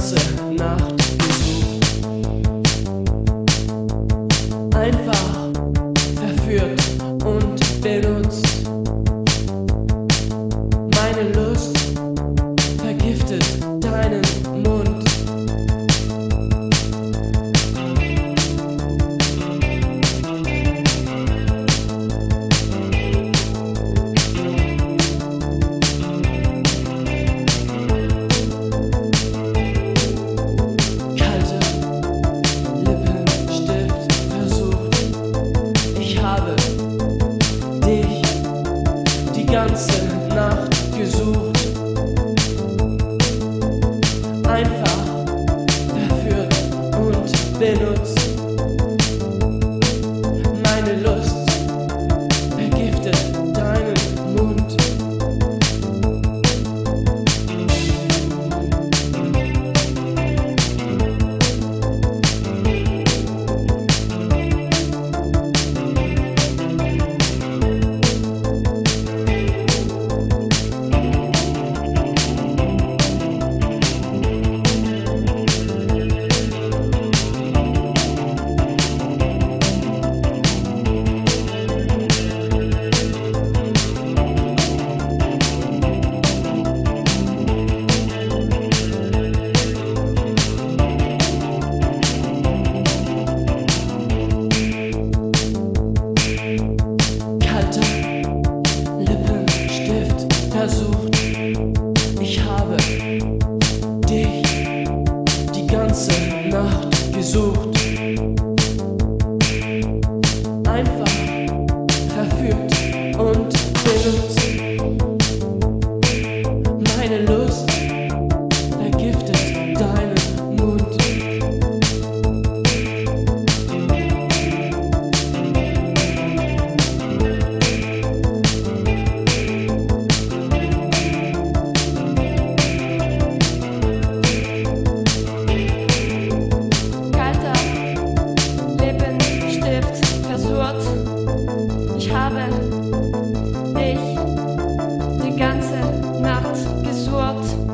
ganze Nacht minutes I've. Ich habe dich die ganze Nacht gesucht.